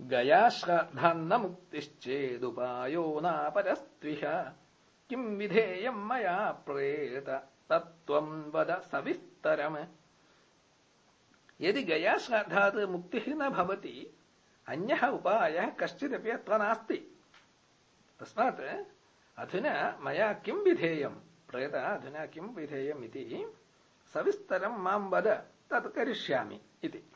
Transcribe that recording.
ഗയാശ്രദ്ധാന്നമുക്തിശ്ചേതുപായോ നാപരസ്ത്വിഹ. Kim വിധേയം മയാ പ്രേത തത്വം വദ സവിസ്തരം. യതി ഗയാശ്രാദ്ധാത് മുക്തി ന ഭവതി അന്യः उपायः कश्चिदपि अत्र नास्ति तस्मात् अधुना मया किं विधेयम् प्रेत अधुना किं विधेयम् इति सविस्तरं मां वद तत् करिष्यामि इति